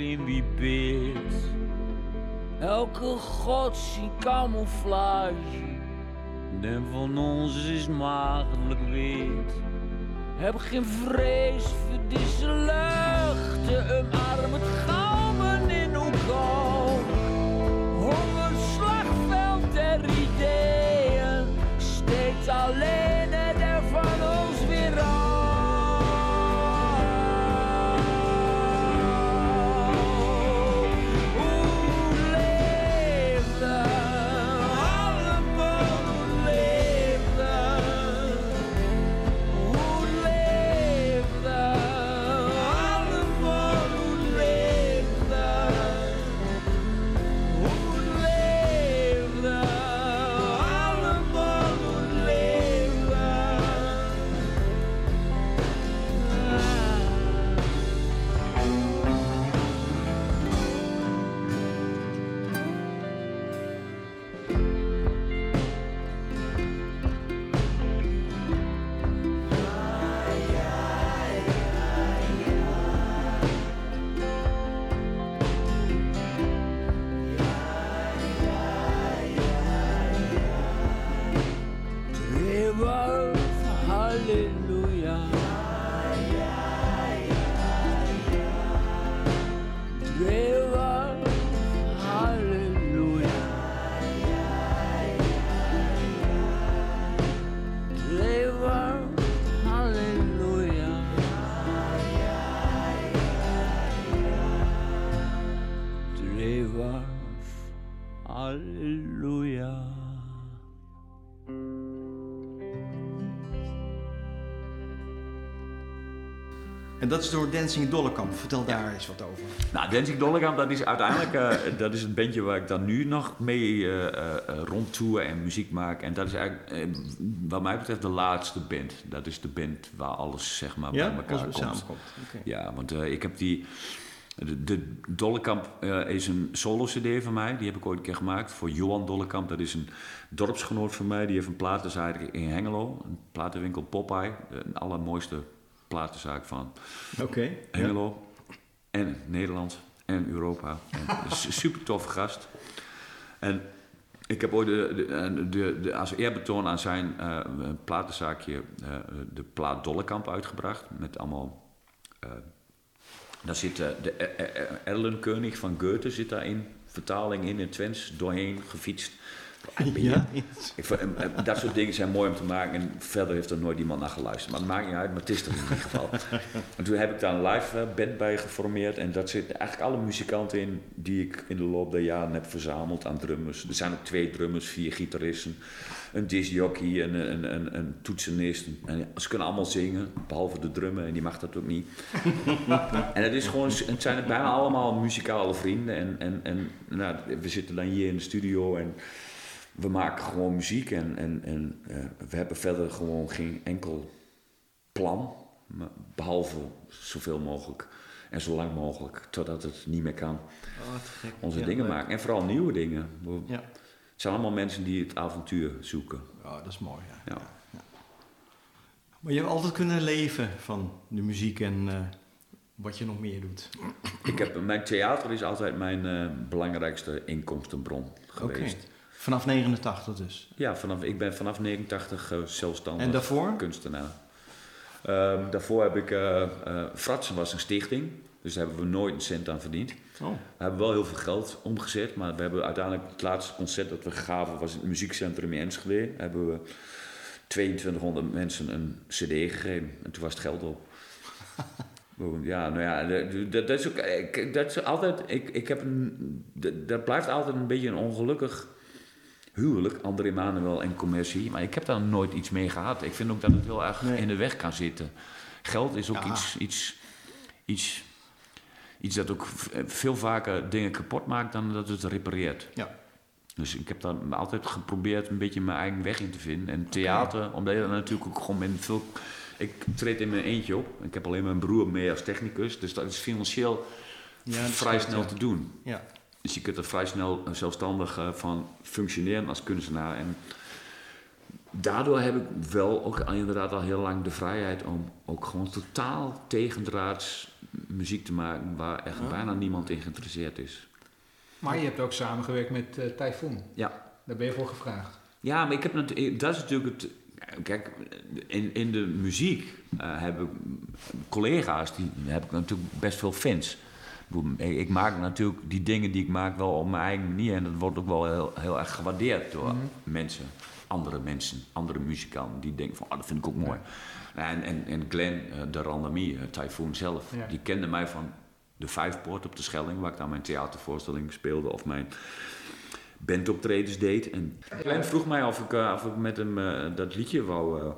waarin wie bidt. Elke god zijn camouflage, en van ons is maagdelijk wit. Heb geen vrees voor deze luchten, omarm het gouden dat is door Dancing Dollekamp. Vertel daar eens wat over. Nou, Dancing Dollekamp, dat is uiteindelijk eh, dat is het bandje waar ik dan nu nog mee eh eh, rondtoer en muziek maak. En dat is eigenlijk, wat mij betreft, de laatste band. Dat is de band waar alles zeg maar Ja, bij elkaar komt. samenkomt. Ja, want ik heb die... De, de Dollekamp is een solo-cd van mij. Die heb ik ooit een keer gemaakt voor Johan Dollekamp. Dat is een dorpsgenoot van mij. Die heeft een platenzaak in Hengelo. Een platenwinkel Popeye. De allermooiste platenzaak van ja. Hengelo. En Nederland. En Europa. En super toffe gast. En ik heb ooit de, de, de, de- als eerbetoon aan zijn eh, platenzaakje eh, de plaat Dollekamp uitgebracht. Met allemaal... eh, daar zit de Erlenkönig van Goethe zit daarin. Vertaling in het Twents doorheen gefietst. Ja? Ik, vind- en- en dat soort dingen zijn mooi om te maken. En verder heeft er nooit iemand naar geluisterd. Maar het maakt niet uit, maar het is er in ieder geval. en toen heb ik daar een live eh, band bij geformeerd. En dat zitten eigenlijk alle muzikanten in die ik in de loop der jaren heb verzameld aan drummers. Er zijn ook twee drummers, vier gitaristen, een discjockey, een, een, een, een toetsenist. En ze kunnen allemaal zingen, behalve de drummer. En die mag dat ook niet. en het, is gewoon, het zijn bijna allemaal muzikale vrienden. En, en, en nou, we zitten dan hier in de studio en we maken gewoon muziek. En, en, en eh, we hebben verder gewoon geen enkel plan. Behalve zoveel mogelijk en zo lang mogelijk, totdat het niet meer kan. Oh, gek. Onze Ja, dingen leuk. maken. En vooral nieuwe dingen. We- Ja. Het zijn allemaal mensen die het avontuur zoeken. Oh, dat is mooi, ja. Ja. Maar je hebt altijd kunnen leven van de muziek en eh, wat je nog meer doet. Ik heb, mijn theater is altijd mijn eh, belangrijkste inkomstenbron geweest. Vanaf 89 dus. Ja, vanaf, ik ben vanaf 89 eh, zelfstandig En daarvoor? kunstenaar. Ehm, daarvoor heb ik... eh eh, Fratsen was een stichting. Dus daar hebben we nooit een cent aan verdiend. Oh, We hebben wel heel veel geld omgezet. Maar we hebben uiteindelijk het laatste concert dat we gaven... was in het muziekcentrum in Enschede. Hebben we 2200 mensen een cd gegeven. En toen was het geld op. Ja, nou ja, dat, dat is ook, dat is altijd, ik, ik heb een, dat blijft altijd een beetje een ongelukkig huwelijk, André Manuel en commercie. Maar ik heb daar nooit iets mee gehad. Ik vind ook dat het heel erg Nee. in de weg kan zitten. Geld is ook Ja. iets, iets, iets, iets dat ook veel vaker dingen kapot maakt dan dat het repareert. ja. Dus ik heb daar altijd geprobeerd een beetje mijn eigen weg in te vinden. En theater, omdat je dan natuurlijk ook gewoon met veel... Ik treed in mijn eentje op. Ik heb alleen mijn broer mee als technicus. Dus dat is financieel Ja, dat vrij snel te doen. Ja. Dus je kunt er vrij snel zelfstandig van functioneren als kunstenaar. En daardoor heb ik wel ook al- inderdaad al heel lang de vrijheid om ook gewoon totaal tegendraads muziek te maken waar echt bijna niemand in geïnteresseerd is. Maar je hebt ook samengewerkt met eh Typhoon. Ja. Daar ben je voor gevraagd. Ja, maar ik heb natu- dat is natuurlijk het. Kijk, in, in de muziek eh, heb ik collega's, die heb ik natuurlijk best veel fans. Ik maak natuurlijk die dingen die ik maak wel op mijn eigen manier. En dat wordt ook wel heel, heel erg gewaardeerd door mensen, andere mensen, andere muzikanten. Die denken van, oh, dat vind ik ook mooi. En, en, en Glenn, eh, de Randamie, Typhoon zelf, Ja. die kende mij van de Vijfpoort op de Schelling, waar ik dan mijn theatervoorstelling speelde of mijn bandoptredens deed. En Glenn vroeg mij of ik, eh, of ik met hem eh, dat liedje wou,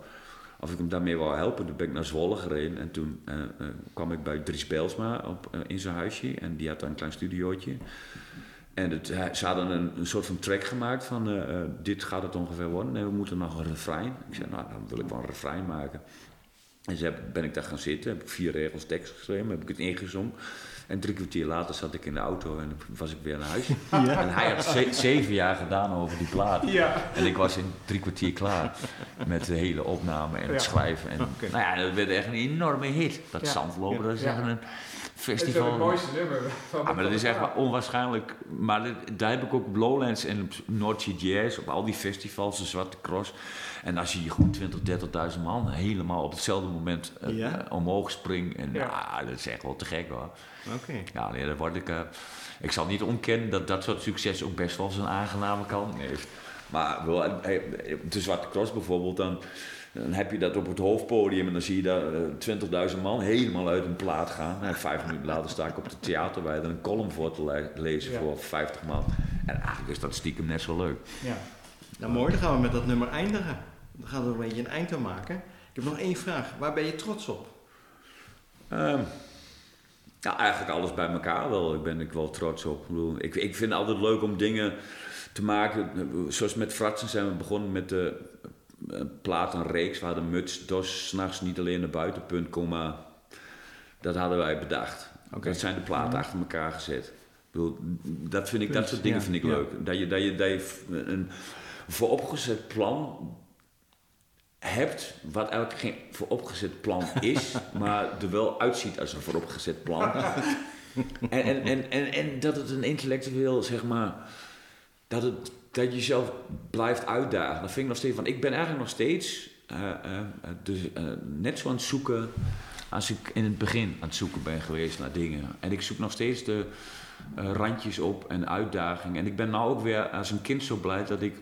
of ik hem daarmee wou helpen. Toen ben ik naar Zwolle gereden en toen eh, eh, kwam ik bij Dries Belsma op, eh, in zijn huisje en die had daar een klein studiootje. En het, ze hadden een, een soort van track gemaakt van dit gaat het ongeveer worden. Nee, we moeten nog een refrein. Ik zei, nou dan wil ik wel een refrein maken. En heb- ben ik daar gaan zitten, heb ik vier regels tekst geschreven, heb ik het ingezongen. En drie kwartier later zat ik in de auto en was ik weer naar huis. En hij had ze- zeven jaar gedaan over die plaat. Ja. En ik was in drie kwartier klaar met de hele opname en het schrijven. En, Nou ja, dat werd echt een enorme hit. Dat. Zandlopen, dat is echt een Het is wel festival. het mooiste nummer. Van Ah, maar dat is echt maar onwaarschijnlijk. Maar dit- daar heb ik ook Lowlands en Noordse Jazz, op al die festivals, de Zwarte Cross. En als je hier gewoon 20, 30.000 man helemaal op hetzelfde moment eh, Ja? omhoog springt. En Ja. ja. dat is echt wel te gek hoor. Oké. Ja, nee, daar word ik. eh, ik zal niet ontkennen dat dat soort succes ook best wel zijn aangename kant heeft. Maar wel, eh, de Zwarte Cross bijvoorbeeld, dan, dan heb je dat op het hoofdpodium en dan zie je daar eh, 20.000 man helemaal uit een plaat gaan. En vijf minuten later sta ik op de theaterweide een column voor te le- lezen Ja. voor 50 man. En eigenlijk is dat stiekem net zo leuk. Ja. Nou mooi, dan gaan we met dat nummer eindigen. Dan gaan we er een beetje een eind aan maken. Ik heb nog één vraag. Waar ben je trots op? Ja, eigenlijk alles bij elkaar wel. Ik ben ik wel trots op. Ik, bedoel, ik, ik vind het altijd leuk om dingen te maken. Zoals met Fratsen zijn we begonnen met de eh, platenreeks. waar de muts, dos, s'nachts niet alleen naar buitenpunt, komma. Dat hadden wij bedacht. Dat zijn de platen achter elkaar gezet. Ik bedoel, dat, vind ik, dat soort dingen ja, vind ik ja. leuk. Dat je, dat je, dat je een vooropgezet plan hebt, wat eigenlijk geen vooropgezet plan is, maar er wel uitziet als een vooropgezet plan. en, en, en, en, en dat het een intellectueel, zeg maar, dat, het, dat je jezelf blijft uitdagen. Dat vind ik nog steeds van. Ik ben eigenlijk nog steeds eh, eh, dus, eh, net zo aan het zoeken als ik in het begin aan het zoeken ben geweest naar dingen. En ik zoek nog steeds de, randjes op en uitdagingen. En ik ben nou ook weer als een kind zo blij dat ik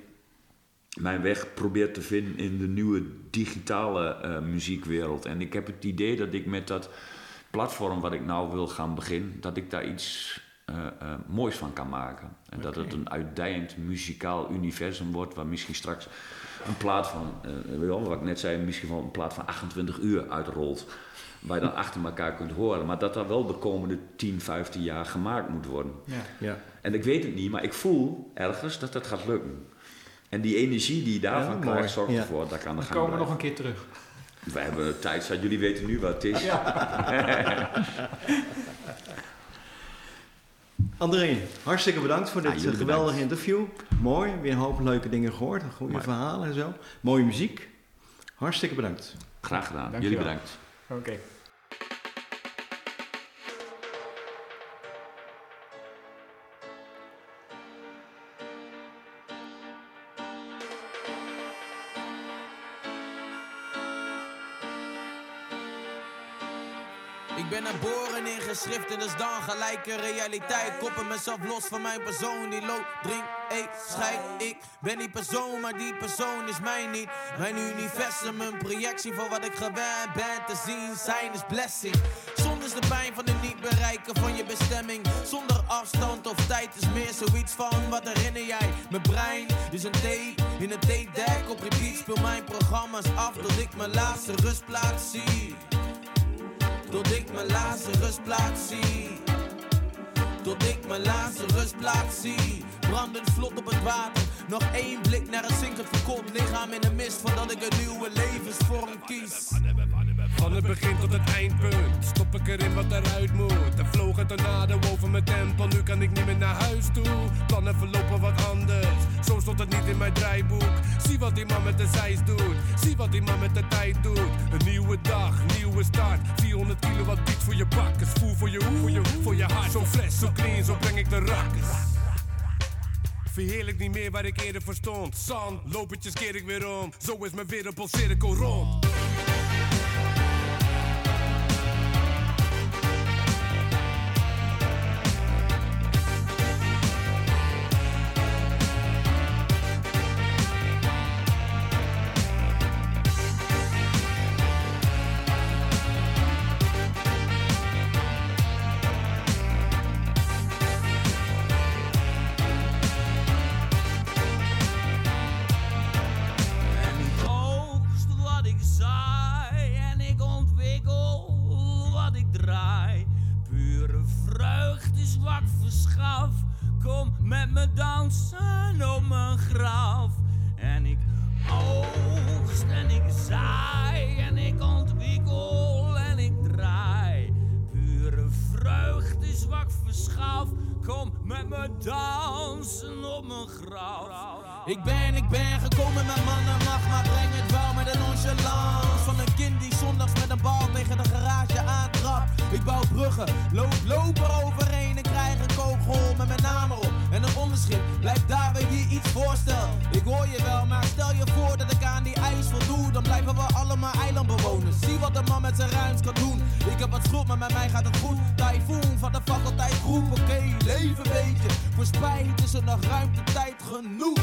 mijn weg probeer te vinden in de nieuwe digitale muziekwereld. En ik heb het idee dat ik met dat platform wat ik nou wil gaan beginnen, dat ik daar iets eh, eh, moois van kan maken. En dat het een uitdijend muzikaal universum wordt, waar misschien straks een plaat van, eh, weet je wel, wat ik net zei, misschien wel een plaat van 28 uur uitrolt. Waar je dan achter elkaar kunt horen. Maar dat dat wel de komende 10, 15 jaar gemaakt moet worden. Ja. Ja. En ik weet het niet, maar ik voel ergens dat dat gaat lukken. En die energie die je daarvan Ja, krijgt, zorgt Ja. ervoor dat ik aan de Dan gang komen nog een keer terug. We hebben tijd zat, jullie weten nu wat het is. André, hartstikke bedankt voor dit Ah, eh, geweldige interview. Mooi, weer een hoop leuke dingen gehoord. Goede Mooi. verhalen en zo. Mooie muziek. Hartstikke bedankt. Graag gedaan. Jullie bedankt. Oké. Geschrift en is dan gelijke realiteit. Koppen mezelf los van mijn persoon die loopt, drink, eet, scheid. Ik ben die persoon, maar die persoon is mij niet. Mijn universum, een projectie van wat ik gewend ben te zien. Zijn is blessing. Zonder de pijn van het niet bereiken van je bestemming. Zonder afstand of tijd is meer zoiets van wat herinner jij? Mijn brein is een tape in een tape deck. Op repeat speel mijn programma's af tot ik mijn laatste rustplaats zie. Tot ik mijn laatste rustplaats zie. Tot ik mijn laatste rustplaats zie. Brandend vlot op het water. Nog één blik naar een zinkend verkoold lichaam in de mist. Voordat ik een nieuwe levensvorm kies. Van het begin tot het eindpunt Stop ik erin wat eruit moet. Er vloog een tornado over mijn tempel Nu kan ik niet meer naar huis toe. Plannen verlopen wat anders. Zo stond het niet in mijn draaiboek. Zie wat die man met de zeis doet. Zie wat die man met de tijd doet. Een nieuwe dag, nieuwe start. 400 kilo wat voor je bakkes? Voel voor je hoe, voor je, voor je hart. Zo fles, zo clean, zo breng ik de rakkers. Verheerlijk niet meer waar ik eerder voor stond. Zand, lopertjes keer ik weer om. Zo is mijn wereldpolcirkel rond blijven we allemaal eilandbewoners. Zie wat een man met zijn ruimte kan doen. Ik heb wat schuld, maar met mij gaat het goed. Typhoon van de faculteit groep, oké, leven beetje. Voor spijt is er nog ruimte, tijd genoeg.